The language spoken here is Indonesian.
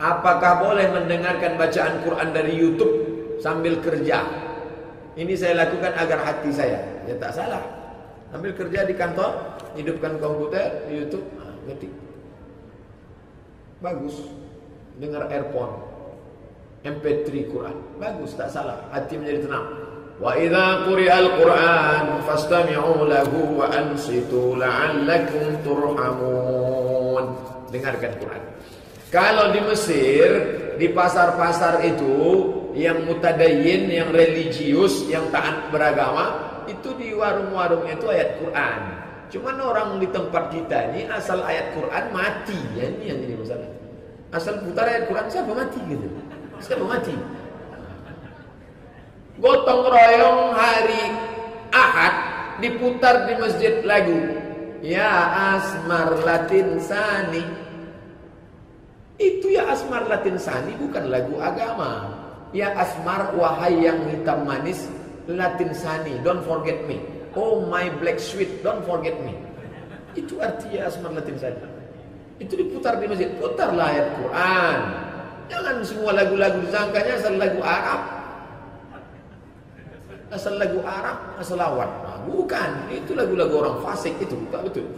Apakah boleh mendengarkan bacaan Quran dari YouTube sambil kerja? Ini saya lakukan agar hati saya. Ya tak salah. Sambil kerja di kantor, hidupkan komputer, YouTube, nah, ngetik. Bagus. Dengar earphone. MP3 Quran. Bagus, tak salah. Hati menjadi tenang. Wa idza quri'al Qur'an fastami'u lahu wa ansitu la'allakum turhamun. Dengarkan Quran. Kalau di Mesir, di pasar-pasar itu yang mutadayin, yang religius, yang taat beragama, itu di warung-warungnya itu ayat Quran. Cuman orang di tempat kita ini asal ayat Quran mati, ya ini yang jadi masalah. Asal putar ayat Quran siapa mati gitu? Siapa mati? Gotong royong hari Ahad diputar di masjid lagu Ya Asmar Latin Sani itu ya asmar latin sani bukan lagu agama. Ya asmar wahai yang hitam manis latin sani, don't forget me. Oh my black sweet, don't forget me. Itu artinya asmar latin sani. Itu diputar di masjid, putarlah ayat Quran. Jangan semua lagu-lagu disangkanya asal lagu Arab. Asal lagu Arab, asal lawat. Nah, bukan, itu lagu-lagu orang fasik itu, tak betul.